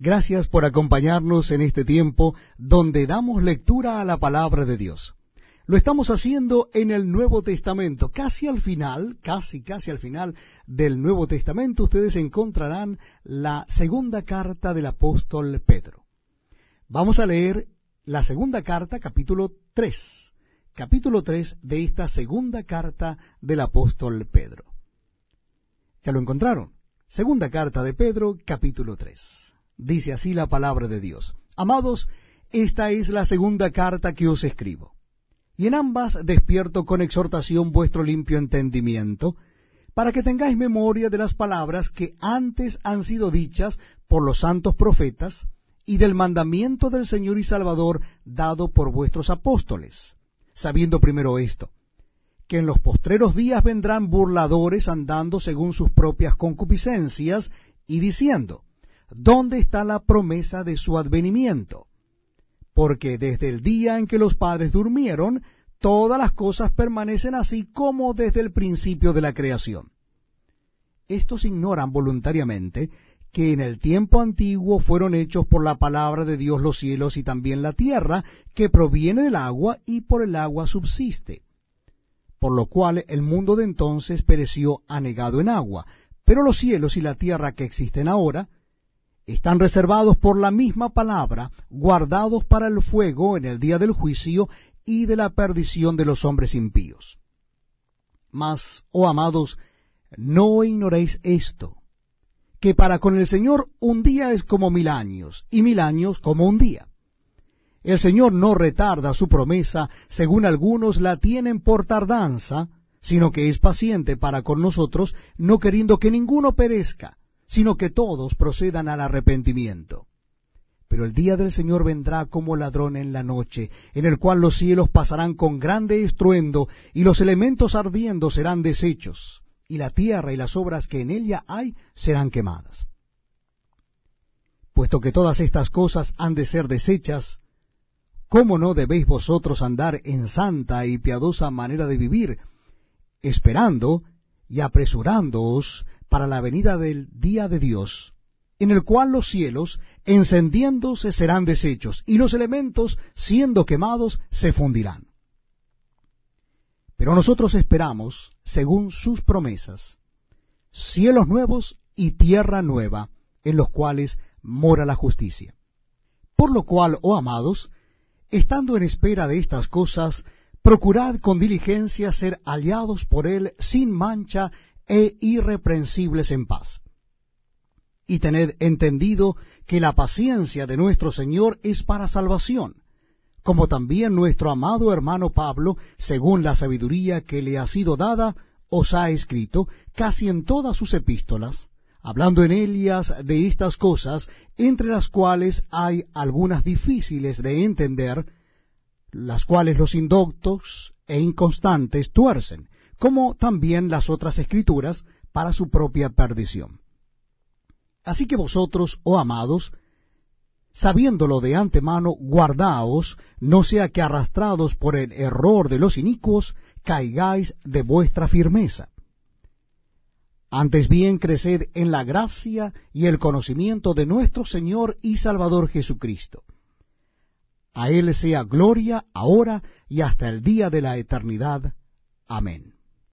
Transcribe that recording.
Gracias por acompañarnos en este tiempo donde damos lectura a la palabra de Dios. Lo estamos haciendo en el Nuevo Testamento. Casi al final, casi, casi al final del Nuevo Testamento, ustedes encontrarán la segunda carta del apóstol Pedro. Vamos a leer la segunda carta, capítulo 3. Capítulo 3 de esta segunda carta del apóstol Pedro. ¿Ya lo encontraron? Segunda carta de Pedro, capítulo 3. Dice así la palabra de Dios. Amados, esta es la segunda carta que os escribo. Y en ambas despierto con exhortación vuestro limpio entendimiento, para que tengáis memoria de las palabras que antes han sido dichas por los santos profetas, y del mandamiento del Señor y Salvador dado por vuestros apóstoles, sabiendo primero esto, que en los postreros días vendrán burladores andando según sus propias concupiscencias, y diciendo, ¿dónde está la promesa de su advenimiento? Porque desde el día en que los padres durmieron, todas las cosas permanecen así como desde el principio de la creación. Estos ignoran voluntariamente que en el tiempo antiguo fueron hechos por la palabra de Dios los cielos y también la tierra, que proviene del agua y por el agua subsiste. Por lo cual el mundo de entonces pereció anegado en agua, pero los cielos y la tierra que existen ahora están reservados por la misma palabra, guardados para el fuego en el día del juicio y de la perdición de los hombres impíos. Mas, oh amados, no ignoréis esto, que para con el Señor un día es como mil años, y mil años como un día. El Señor no retarda su promesa, según algunos la tienen por tardanza, sino que es paciente para con nosotros, no queriendo que ninguno perezca, sino que todos procedan al arrepentimiento. Pero el día del Señor vendrá como ladrón en la noche, en el cual los cielos pasarán con grande estruendo, y los elementos ardiendo serán deshechos, y la tierra y las obras que en ella hay serán quemadas. Puesto que todas estas cosas han de ser deshechas, ¿cómo no debéis vosotros andar en santa y piadosa manera de vivir, esperando y apresurándoos para la venida del día de Dios, en el cual los cielos, encendiéndose, serán deshechos, y los elementos, siendo quemados, se fundirán. Pero nosotros esperamos, según sus promesas, cielos nuevos y tierra nueva, en los cuales mora la justicia. Por lo cual, oh amados, estando en espera de estas cosas, procurad con diligencia ser aliados por él sin mancha e irreprensibles en paz. Y tened entendido que la paciencia de nuestro Señor es para salvación, como también nuestro amado hermano Pablo, según la sabiduría que le ha sido dada, os ha escrito casi en todas sus epístolas, hablando en ellas de estas cosas, entre las cuales hay algunas difíciles de entender, las cuales los indoctos e inconstantes tuercen, como también las otras escrituras, para su propia perdición. Así que vosotros, oh amados, sabiéndolo de antemano, guardaos, no sea que arrastrados por el error de los inicuos, caigáis de vuestra firmeza. Antes bien creced en la gracia y el conocimiento de nuestro Señor y Salvador Jesucristo. A Él sea gloria ahora y hasta el día de la eternidad. Amén.